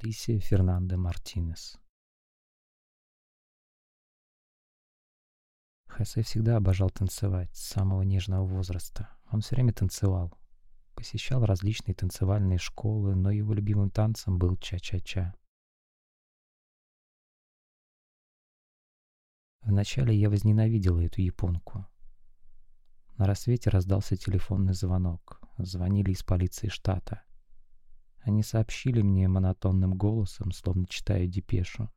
Алисия Фернандо Мартинес Хосе всегда обожал танцевать с самого нежного возраста. Он все время танцевал. Посещал различные танцевальные школы, но его любимым танцем был ча-ча-ча. Вначале я возненавидела эту японку. На рассвете раздался телефонный звонок. Звонили из полиции штата. Они сообщили мне монотонным голосом, словно читая депешу.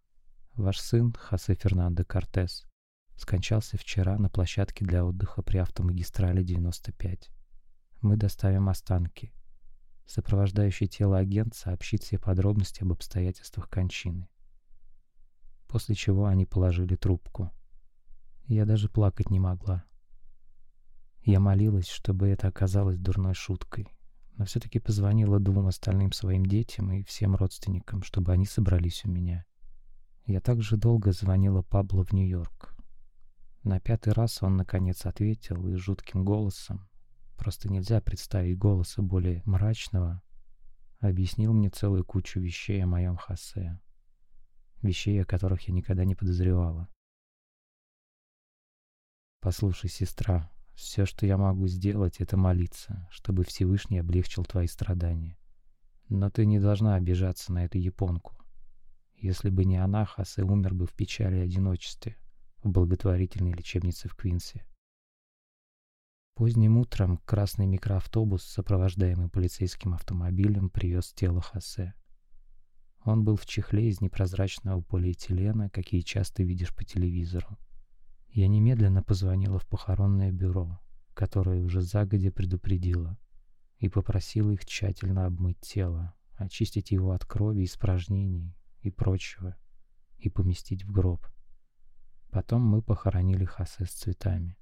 Ваш сын, Хосе Фернандо Кортес, скончался вчера на площадке для отдыха при автомагистрали 95. Мы доставим останки. Сопровождающий тело агент сообщит все подробности об обстоятельствах кончины. После чего они положили трубку. Я даже плакать не могла. Я молилась, чтобы это оказалось дурной шуткой, но все-таки позвонила двум остальным своим детям и всем родственникам, чтобы они собрались у меня. Я также долго звонила Пабло в Нью-Йорк. На пятый раз он, наконец, ответил и жутким голосом, просто нельзя представить голоса более мрачного, объяснил мне целую кучу вещей о моем Хосе. Вещей, о которых я никогда не подозревала. «Послушай, сестра, все, что я могу сделать, это молиться, чтобы Всевышний облегчил твои страдания. Но ты не должна обижаться на эту японку. Если бы не она, Хасе умер бы в печали и одиночестве в благотворительной лечебнице в Квинсе. Поздним утром красный микроавтобус, сопровождаемый полицейским автомобилем, привез тело Хосе. Он был в чехле из непрозрачного полиэтилена, какие часто видишь по телевизору. Я немедленно позвонила в похоронное бюро, которое уже загодя предупредило, и попросила их тщательно обмыть тело, очистить его от крови, испражнений и прочего, и поместить в гроб. Потом мы похоронили Хасе с цветами.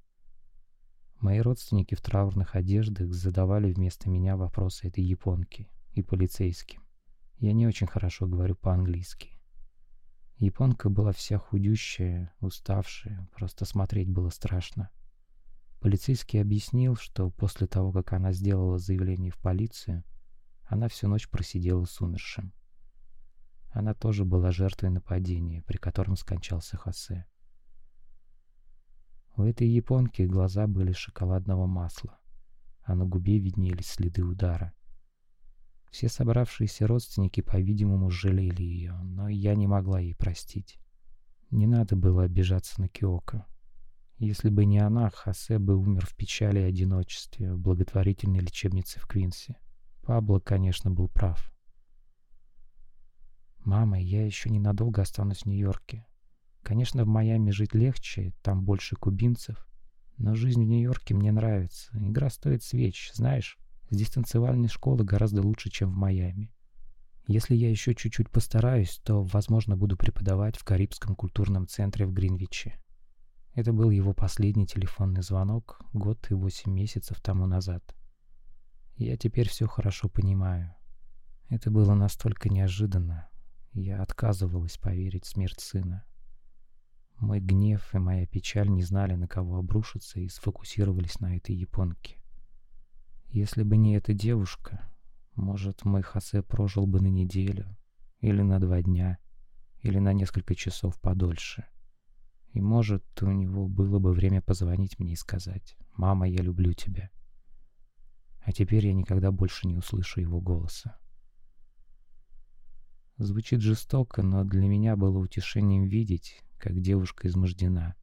Мои родственники в траурных одеждах задавали вместо меня вопросы этой японке и полицейским. Я не очень хорошо говорю по-английски. Японка была вся худющая, уставшая, просто смотреть было страшно. Полицейский объяснил, что после того, как она сделала заявление в полицию, она всю ночь просидела с умершим. Она тоже была жертвой нападения, при котором скончался Хосе. У этой японки глаза были шоколадного масла, а на губе виднелись следы удара. Все собравшиеся родственники, по-видимому, жалели ее, но я не могла ей простить. Не надо было обижаться на Киоко. Если бы не она, Хосе бы умер в печали и одиночестве в благотворительной лечебнице в Квинсе. Пабло, конечно, был прав. «Мама, я еще ненадолго останусь в Нью-Йорке. Конечно, в Майами жить легче, там больше кубинцев. Но жизнь в Нью-Йорке мне нравится. Игра стоит свеч, знаешь?» Здесь танцевальные школы гораздо лучше, чем в Майами. Если я еще чуть-чуть постараюсь, то, возможно, буду преподавать в Карибском культурном центре в Гринвиче. Это был его последний телефонный звонок год и восемь месяцев тому назад. Я теперь все хорошо понимаю. Это было настолько неожиданно. Я отказывалась поверить в смерть сына. Мой гнев и моя печаль не знали, на кого обрушиться, и сфокусировались на этой японке. Если бы не эта девушка, может, мой Хосе прожил бы на неделю, или на два дня, или на несколько часов подольше. И, может, у него было бы время позвонить мне и сказать «Мама, я люблю тебя». А теперь я никогда больше не услышу его голоса. Звучит жестоко, но для меня было утешением видеть, как девушка измождена.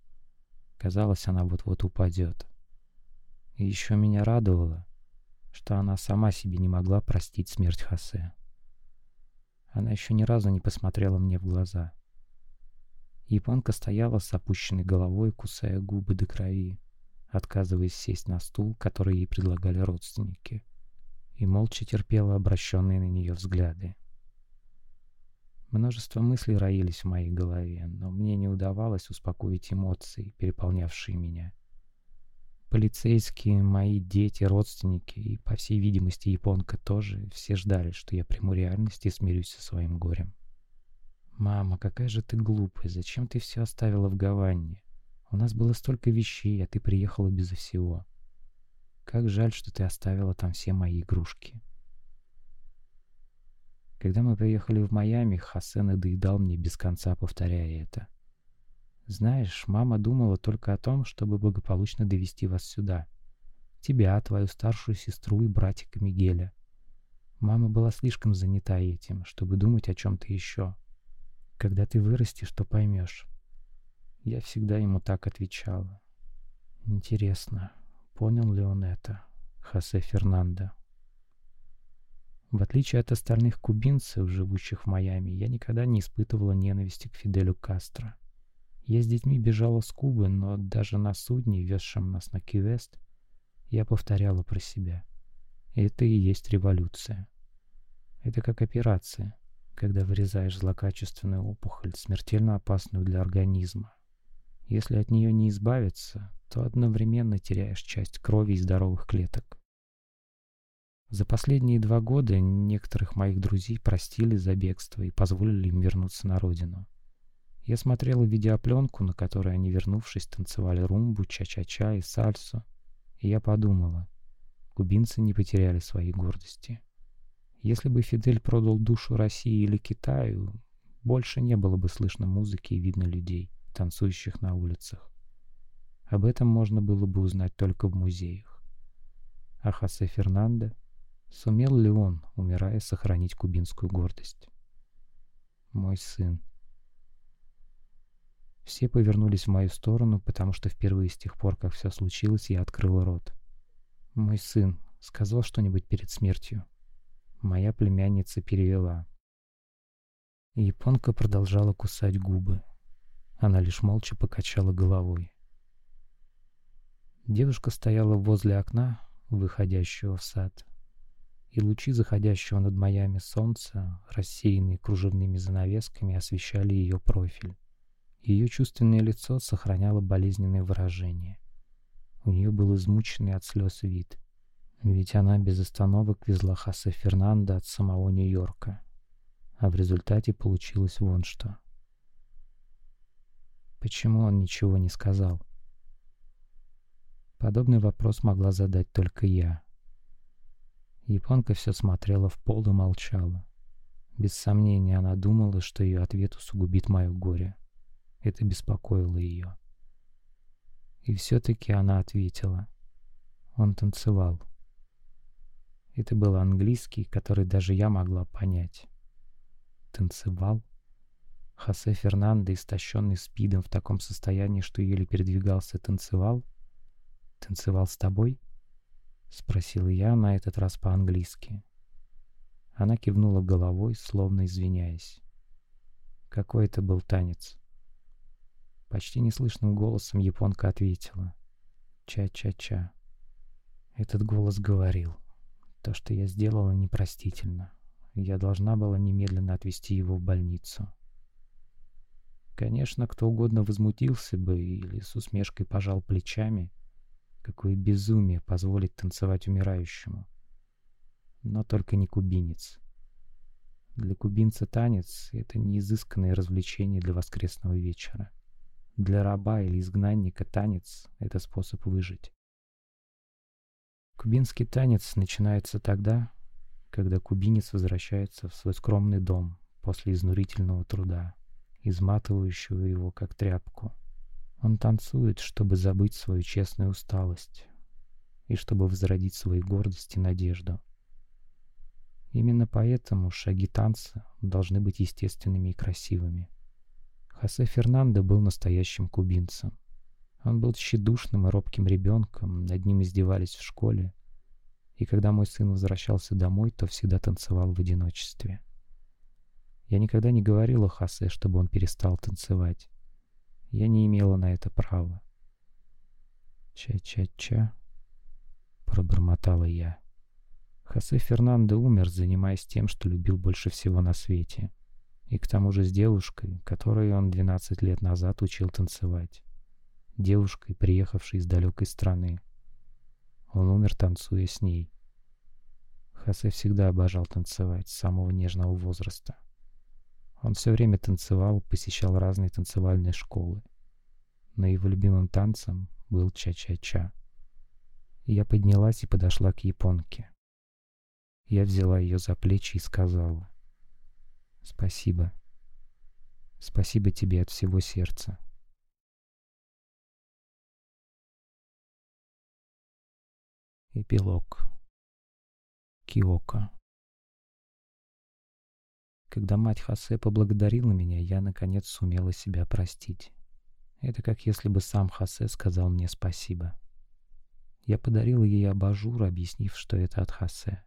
Казалось, она вот-вот упадет. И еще меня радовало, что она сама себе не могла простить смерть Хосе. Она еще ни разу не посмотрела мне в глаза. Японка стояла с опущенной головой, кусая губы до крови, отказываясь сесть на стул, который ей предлагали родственники, и молча терпела обращенные на нее взгляды. Множество мыслей роились в моей голове, но мне не удавалось успокоить эмоции, переполнявшие меня. Полицейские, мои дети, родственники и, по всей видимости, японка тоже, все ждали, что я приму реальность и смирюсь со своим горем. «Мама, какая же ты глупая, зачем ты все оставила в Гаванне? У нас было столько вещей, а ты приехала безо всего. Как жаль, что ты оставила там все мои игрушки». Когда мы приехали в Майами, Хосе надоедал мне без конца, повторяя это. Знаешь, мама думала только о том, чтобы благополучно довести вас сюда. Тебя, твою старшую сестру и братика Мигеля. Мама была слишком занята этим, чтобы думать о чем-то еще. Когда ты вырастешь, то поймешь. Я всегда ему так отвечала. Интересно, понял ли он это, Хосе Фернандо? В отличие от остальных кубинцев, живущих в Майами, я никогда не испытывала ненависти к Фиделю Кастро. Я с детьми бежала с Кубы, но даже на судне, везшем нас на Кивест, я повторяла про себя. Это и есть революция. Это как операция, когда вырезаешь злокачественную опухоль, смертельно опасную для организма. Если от нее не избавиться, то одновременно теряешь часть крови и здоровых клеток. За последние два года некоторых моих друзей простили за бегство и позволили им вернуться на родину. Я смотрела видеопленку, на которой они, вернувшись, танцевали румбу, ча-ча-ча и сальсу. И я подумала, кубинцы не потеряли своей гордости. Если бы Фидель продал душу России или Китаю, больше не было бы слышно музыки и видно людей, танцующих на улицах. Об этом можно было бы узнать только в музеях. А Хосе Фернандо, сумел ли он, умирая, сохранить кубинскую гордость? Мой сын. Все повернулись в мою сторону, потому что впервые с тех пор, как все случилось, я открыл рот. Мой сын сказал что-нибудь перед смертью. Моя племянница перевела. Японка продолжала кусать губы. Она лишь молча покачала головой. Девушка стояла возле окна, выходящего в сад, и лучи заходящего над Майами солнца, рассеянные кружевными занавесками, освещали ее профиль. Ее чувственное лицо сохраняло болезненное выражение. У нее был измученный от слез вид. Ведь она без остановок везла Хосе Фернандо от самого Нью-Йорка. А в результате получилось вон что. Почему он ничего не сказал? Подобный вопрос могла задать только я. Японка все смотрела в пол и молчала. Без сомнения, она думала, что ее ответ усугубит мое горе. Это беспокоило ее. И все-таки она ответила. Он танцевал. Это был английский, который даже я могла понять. Танцевал? Хосе Фернандо, истощенный спидом в таком состоянии, что еле передвигался, танцевал? Танцевал с тобой? Спросила я на этот раз по-английски. Она кивнула головой, словно извиняясь. Какой это был танец? Почти неслышным голосом японка ответила. Ча-ча-ча. Этот голос говорил. То, что я сделала, непростительно. Я должна была немедленно отвезти его в больницу. Конечно, кто угодно возмутился бы или с усмешкой пожал плечами. Какое безумие позволить танцевать умирающему. Но только не кубинец. Для кубинца танец — это не изысканное развлечение для воскресного вечера. Для раба или изгнанника танец — это способ выжить. Кубинский танец начинается тогда, когда кубинец возвращается в свой скромный дом после изнурительного труда, изматывающего его как тряпку. Он танцует, чтобы забыть свою честную усталость и чтобы возродить свою гордость и надежду. Именно поэтому шаги танца должны быть естественными и красивыми. Хосе Фернандо был настоящим кубинцем. Он был тщедушным и робким ребенком, над ним издевались в школе. И когда мой сын возвращался домой, то всегда танцевал в одиночестве. Я никогда не говорила Хосе, чтобы он перестал танцевать. Я не имела на это права. «Ча-ча-ча», — пробормотала я. Хосе Фернандо умер, занимаясь тем, что любил больше всего на свете — и к тому же с девушкой, которой он 12 лет назад учил танцевать. Девушкой, приехавшей из далекой страны. Он умер, танцуя с ней. Хосе всегда обожал танцевать с самого нежного возраста. Он все время танцевал, посещал разные танцевальные школы. Но его любимым танцем был ча-ча-ча. Я поднялась и подошла к японке. Я взяла ее за плечи и сказала — Спасибо. Спасибо тебе от всего сердца. Эпилог. Киока. Когда мать Хосе поблагодарила меня, я наконец сумела себя простить. Это как если бы сам Хосе сказал мне спасибо. Я подарила ей абажур, объяснив, что это от Хосе.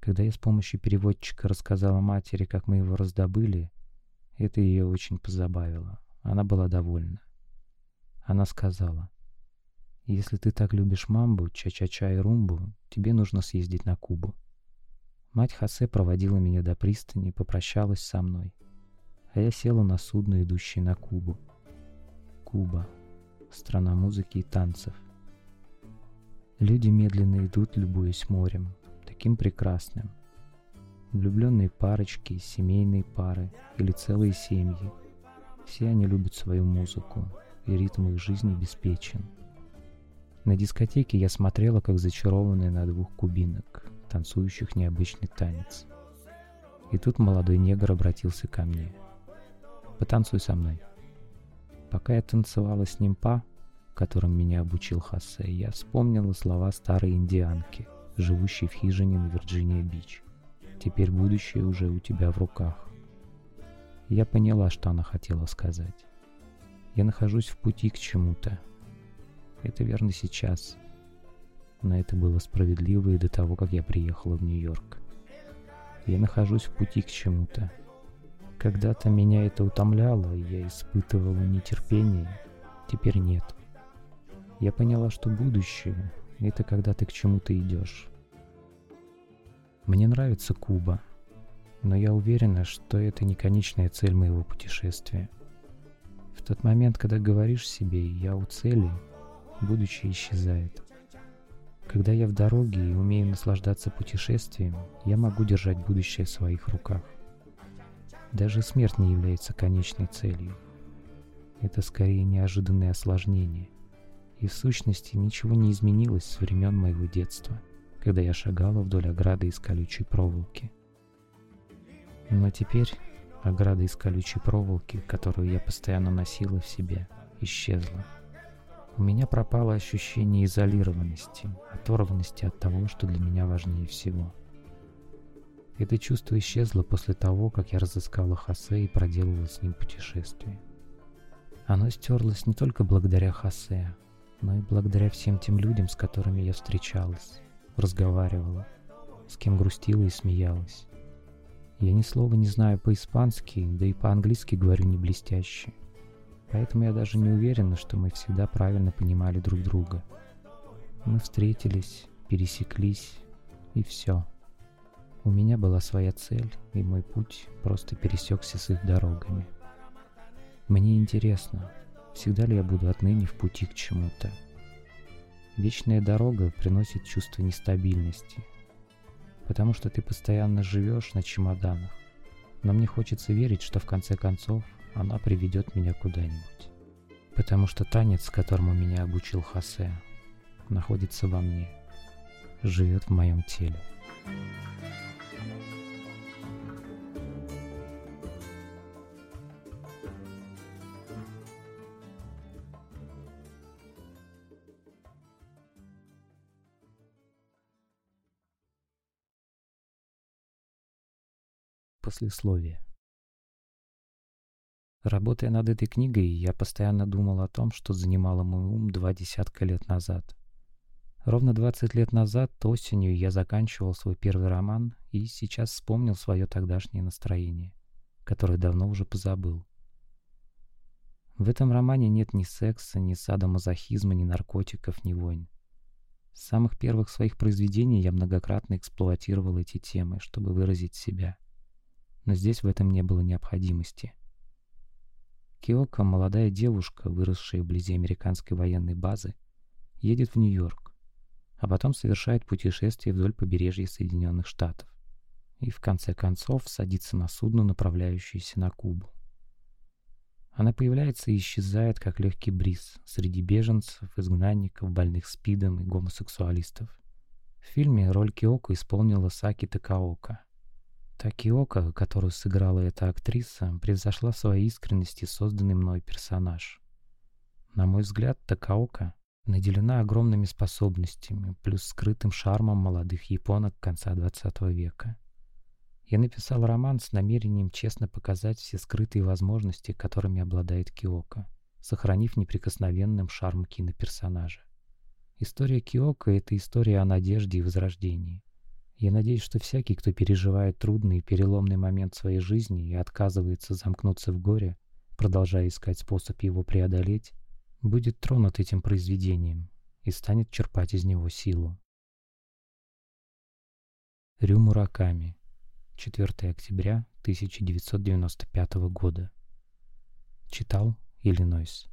Когда я с помощью переводчика рассказала матери, как мы его раздобыли, это ее очень позабавило. Она была довольна. Она сказала, «Если ты так любишь мамбу, ча-ча-ча и румбу, тебе нужно съездить на Кубу». Мать Хосе проводила меня до пристани, попрощалась со мной, а я села на судно, идущее на Кубу. Куба. Страна музыки и танцев. Люди медленно идут, любуясь морем, таким прекрасным. Влюбленные парочки, семейные пары или целые семьи. Все они любят свою музыку, и ритм их жизни обеспечен. На дискотеке я смотрела, как зачарованная на двух кубинок, танцующих необычный танец. И тут молодой негр обратился ко мне. «Потанцуй со мной». Пока я танцевала с ним па, которым меня обучил Хосе, я вспомнила слова старой индианки, живущей в хижине на Вирджиния-Бич. «Теперь будущее уже у тебя в руках». Я поняла, что она хотела сказать. Я нахожусь в пути к чему-то. Это верно сейчас. Но это было справедливо и до того, как я приехала в Нью-Йорк. Я нахожусь в пути к чему-то. Когда-то меня это утомляло, я испытывала нетерпение, теперь нет. Я поняла, что будущее — это когда ты к чему-то идешь. Мне нравится Куба, но я уверена, что это не конечная цель моего путешествия. В тот момент, когда говоришь себе «я у цели», будущее исчезает. Когда я в дороге и умею наслаждаться путешествием, я могу держать будущее в своих руках. Даже смерть не является конечной целью. Это скорее неожиданное осложнение. И в сущности ничего не изменилось с времен моего детства, когда я шагала вдоль ограды из колючей проволоки. Но теперь ограда из колючей проволоки, которую я постоянно носила в себе, исчезла. У меня пропало ощущение изолированности, оторванности от того, что для меня важнее всего – это чувство исчезло после того, как я разыскала Хосе и проделала с ним путешествие. Оно стерлось не только благодаря Хосе, но и благодаря всем тем людям, с которыми я встречалась, разговаривала, с кем грустила и смеялась. Я ни слова не знаю по-испански, да и по-английски говорю не блестяще. Поэтому я даже не уверена, что мы всегда правильно понимали друг друга. Мы встретились, пересеклись, и все. У меня была своя цель, и мой путь просто пересекся с их дорогами. Мне интересно, всегда ли я буду отныне в пути к чему-то. Вечная дорога приносит чувство нестабильности, потому что ты постоянно живешь на чемоданах. Но мне хочется верить, что в конце концов она приведет меня куда-нибудь. Потому что танец, которому меня обучил Хосе, находится во мне, живет в моем теле. Послесловие. Работая над этой книгой, я постоянно думал о том, что занимало мой ум два десятка лет назад. Ровно 20 лет назад, осенью, я заканчивал свой первый роман и сейчас вспомнил свое тогдашнее настроение, которое давно уже позабыл. В этом романе нет ни секса, ни садомазохизма, ни наркотиков, ни войн. С самых первых своих произведений я многократно эксплуатировал эти темы, чтобы выразить себя — но здесь в этом не было необходимости. Киока, молодая девушка, выросшая вблизи американской военной базы, едет в Нью-Йорк, а потом совершает путешествие вдоль побережья Соединенных Штатов и в конце концов садится на судно, направляющееся на Кубу. Она появляется и исчезает, как легкий бриз, среди беженцев, изгнанников, больных спидом и гомосексуалистов. В фильме роль Киоко исполнила Саки Такаока, Та Киока, которую сыграла эта актриса, превзошла своей искренности созданный мной персонаж. На мой взгляд, Такаока наделена огромными способностями, плюс скрытым шармом молодых японок конца 20 века. Я написал роман с намерением честно показать все скрытые возможности, которыми обладает Киока, сохранив неприкосновенным шарм киноперсонажа. История Киока — это история о надежде и возрождении. Я надеюсь, что всякий, кто переживает трудный и переломный момент своей жизни и отказывается замкнуться в горе, продолжая искать способ его преодолеть, будет тронут этим произведением и станет черпать из него силу. Рю Мураками 4 октября 1995 года. Читал Иллинойс.